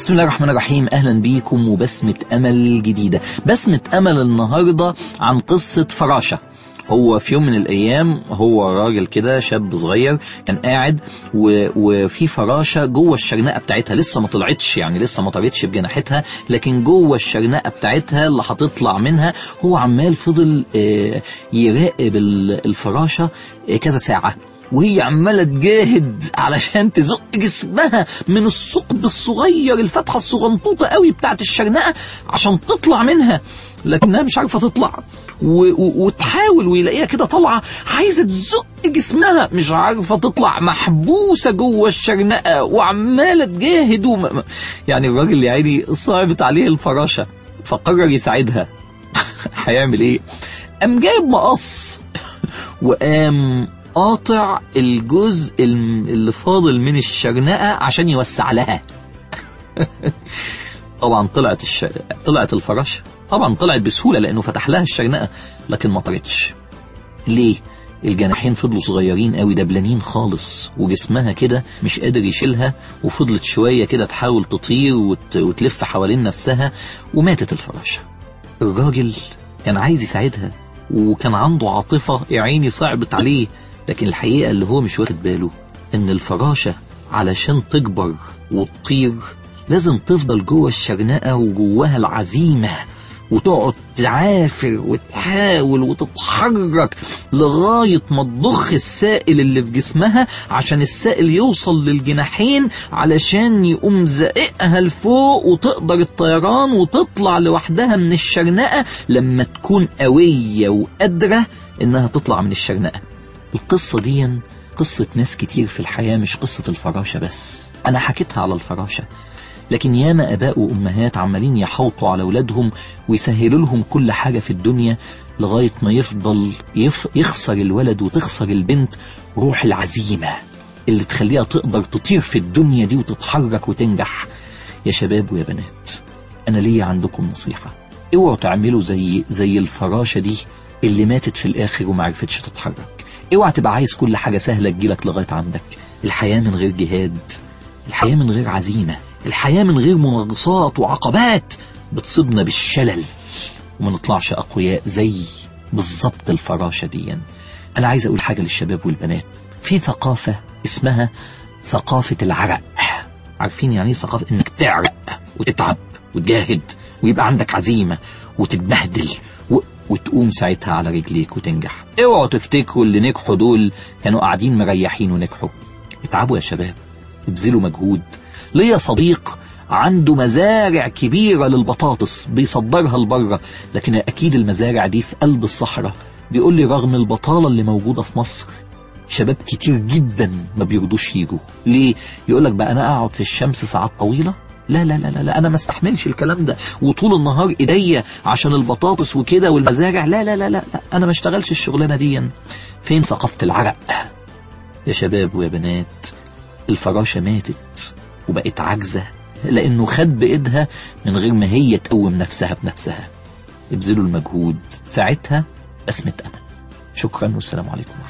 بسم الله الرحمن الرحيم. أهلا بيكم وبسمة أمل جديدة. بسمة أمل النهاردة عن قصة فراشة. هو في يوم من الأيام هو راجل كده شاب صغير كان قاعد. وفي فراشة جوه الشرنقة بتاعتها. لسه ما طلعتش يعني لسه ما طارتش بجناحتها لكن جوه الشرنقة بتاعتها اللي هتطلع منها هو عمال فضل آه، يراقب ال- الفراشة آه، كذا ساعة. وهي عمالة تجاهد علشان تزق جسمها من الثقب الصغير الفتحة الصغنطوطة قوي بتاعت الشرنقة عشان تطلع منها. لكنها مش عارفة تطلع. وتحاول ويلاقيها كده طالعة عايزة تزق جسمها. مش عارفة تطلع محبوسة جوه الشرنقة وعمالة تجاهد. وم... يعني الراجل يا عيني صعبت عليه الفراشة. فقرر يساعدها. هيعمل إيه؟ قام جايب مقص. وقام قاطع الجزء اللي فاضل من الشرنقة عشان يوسع لها. طبعا طلعت الش... طلعت الفراشة. طبعا طلعت بسهولة لأنه فتح لها الشرنقة لكن ما طارتش ليه؟ الجناحين فضلوا صغيرين قوي دبلانين خالص وجسمها كده مش قادر يشيلها وفضلت شوية كده تحاول تطير وت... وتلف حوالين نفسها وماتت الفراشة. الراجل كان عايز يساعدها وكان عنده عاطفة يا عيني صعبت عليه. لكن الحقيقة اللي هو مش واخد باله إن الفراشة علشان تكبر وتطير لازم تفضل جوه الشرنقة وجواها العزيمة وتقعد تعافر وتحاول وتتحرك لغاية ما تضخ السائل اللي في جسمها عشان السائل يوصل للجناحين علشان يقوم زائقها لفوق وتقدر الطيران وتطلع لوحدها من الشرنقة لما تكون قوية وقادرة إنها تطلع من الشرنقة. القصة دي قصة ناس كتير في الحياة مش قصة الفراشة بس. أنا حكيتها على الفراشة لكن ياما آباء وأمهات عمالين يحوطوا على أولادهم ويسهلوا لهم كل حاجة في الدنيا لغاية ما يفضل يف يخسر الولد وتخسر البنت روح العزيمة اللي تخليها تقدر تطير في الدنيا دي وتتحرك وتنجح. يا شباب ويا بنات أنا ليا عندكم نصيحة. اوعوا تعملوا زي زي الفراشة دي اللي ماتت في الآخر ومعرفتش تتحرك. اوعى تبقى عايز كل حاجة سهلة تجيلك لغاية عندك. الحياة من غير جهاد الحياة من غير عزيمة الحياة من غير مناقصات وعقبات بتصيبنا بالشلل. وما نطلعش أقوياء زي بالظبط الفراشة دي. أنا عايز أقول حاجة للشباب والبنات. في ثقافة اسمها ثقافة العرق. عارفين يعني إيه ثقافة؟ إنك تعرق وتتعب وتجاهد ويبقى عندك عزيمة وتتبهدل. وتقوم ساعتها على رجليك وتنجح. اوعوا تفتكروا اللي نجحوا دول كانوا قاعدين مريحين ونجحوا. اتعبوا يا شباب. ابذلوا مجهود. ليا صديق عنده مزارع كبيرة للبطاطس بيصدرها لبره لكن أكيد المزارع دي في قلب الصحراء. بيقول لي رغم البطالة اللي موجودة في مصر شباب كتير جدا ما بيرضوش يجوا. ليه؟ يقول لك بقى أنا أقعد في الشمس ساعات طويلة؟ لا لا لا لا, لا أنا ما استحملش الكلام ده. وطول النهار إيديا عشان البطاطس وكده والمزارع. لا لا لا لا, لا. أنا ما اشتغلش الشغلانة دي. فين ثقافة العرق؟ يا شباب ويا بنات الفراشة ماتت وبقت عاجزة لأنه خد بإيدها من غير ما هي تقوم نفسها بنفسها. ابذلوا المجهود. ساعتها بسمة أمل. شكرا والسلام عليكم ورحمة